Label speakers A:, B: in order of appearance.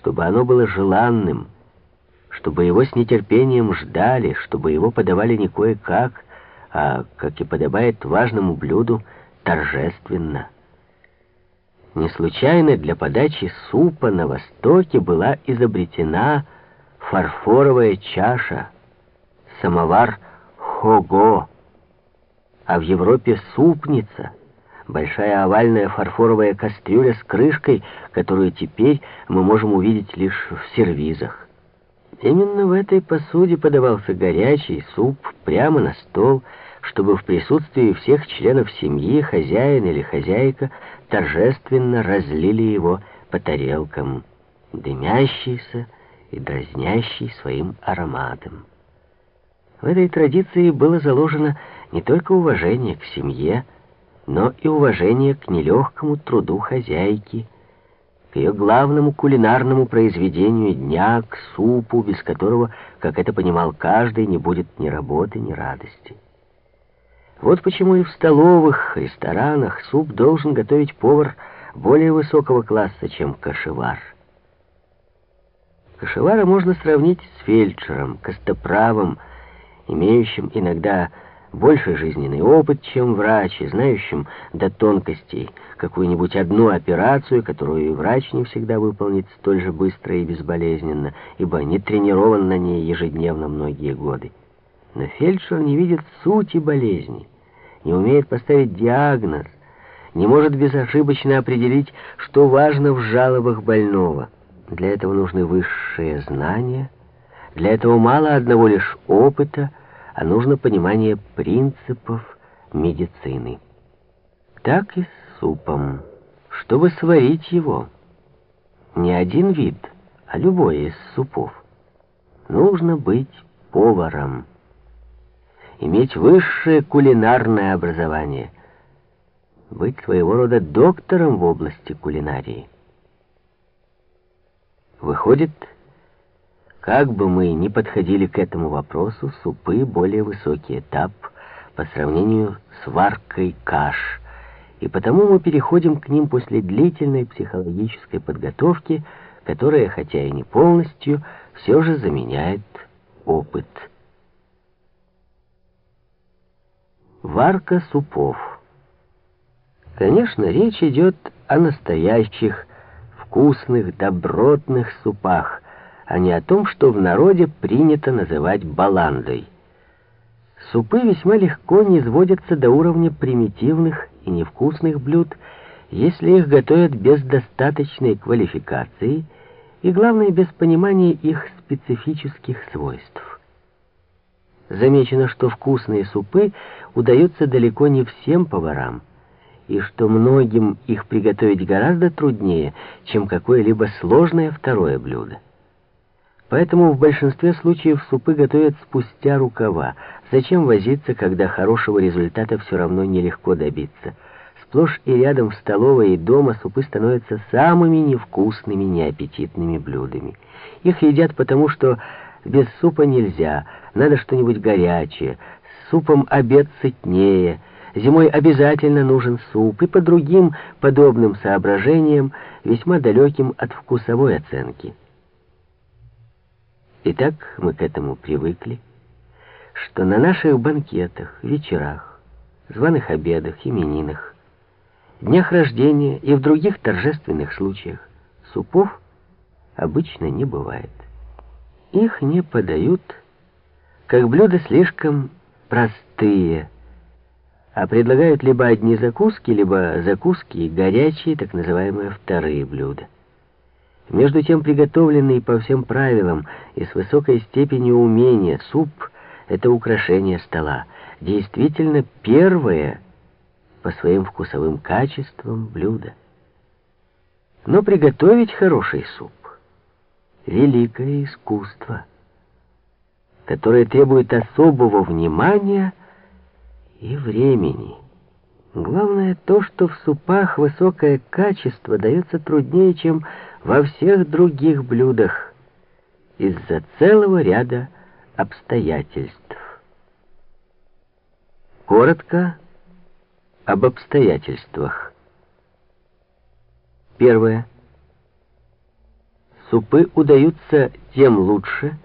A: чтобы оно было желанным, чтобы его с нетерпением ждали, чтобы его подавали не кое-как, а, как и подобает важному блюду, торжественно. Не случайно для подачи супа на Востоке была изобретена фарфоровая чаша, самовар хого, а в Европе супница, большая овальная фарфоровая кастрюля с крышкой, которую теперь мы можем увидеть лишь в сервизах. Именно в этой посуде подавался горячий суп прямо на стол, чтобы в присутствии всех членов семьи хозяин или хозяйка торжественно разлили его по тарелкам, дымящийся и дразнящий своим ароматом. В этой традиции было заложено не только уважение к семье, но и уважение к нелегкому труду хозяйки, к ее главному кулинарному произведению дня, к супу, без которого, как это понимал каждый, не будет ни работы, ни радости. Вот почему и в столовых, ресторанах суп должен готовить повар более высокого класса, чем кашевар. Кашевара можно сравнить с фельдшером, костоправом, имеющим иногда больше жизненный опыт, чем врач, и знающим до тонкостей какую-нибудь одну операцию, которую и врач не всегда выполнит столь же быстро и безболезненно, ибо не тренирован на ней ежедневно многие годы. Но фельдшер не видит сути болезни, не умеет поставить диагноз, не может безошибочно определить, что важно в жалобах больного. Для этого нужны высшие знания, для этого мало одного лишь опыта, а нужно понимание принципов медицины. Так и с супом. Чтобы сварить его, не один вид, а любой из супов, нужно быть поваром, иметь высшее кулинарное образование, быть своего рода доктором в области кулинарии. Выходит, как бы мы ни подходили к этому вопросу, супы — более высокий этап по сравнению с варкой каш, и потому мы переходим к ним после длительной психологической подготовки, которая, хотя и не полностью, все же заменяет опыт. Варка супов. Конечно, речь идет о настоящих, вкусных, добротных супах, а не о том, что в народе принято называть баландой. Супы весьма легко низводятся до уровня примитивных и невкусных блюд, если их готовят без достаточной квалификации и, главное, без понимания их специфических свойств. Замечено, что вкусные супы удаются далеко не всем поварам, и что многим их приготовить гораздо труднее, чем какое-либо сложное второе блюдо. Поэтому в большинстве случаев супы готовят спустя рукава. Зачем возиться, когда хорошего результата все равно нелегко добиться? Сплошь и рядом в столовой и дома супы становятся самыми невкусными, неаппетитными блюдами. Их едят потому, что без супа нельзя, надо что-нибудь горячее, с супом обед сытнее, зимой обязательно нужен суп, и по другим подобным соображениям, весьма далеким от вкусовой оценки. И так мы к этому привыкли, что на наших банкетах, вечерах, званых обедах, именинах, днях рождения и в других торжественных случаях супов обычно не бывает. Их не подают, как блюда слишком простые, а предлагают либо одни закуски, либо закуски горячие, так называемые вторые блюда. Между тем, приготовленный по всем правилам и с высокой степенью умения суп — это украшение стола. Действительно, первое по своим вкусовым качествам блюдо. Но приготовить хороший суп — великое искусство, которое требует особого внимания и времени. Главное то, что в супах высокое качество дается труднее, чем во всех других блюдах из-за целого ряда обстоятельств. Коротко об обстоятельствах. Первое. Супы удаются тем лучше,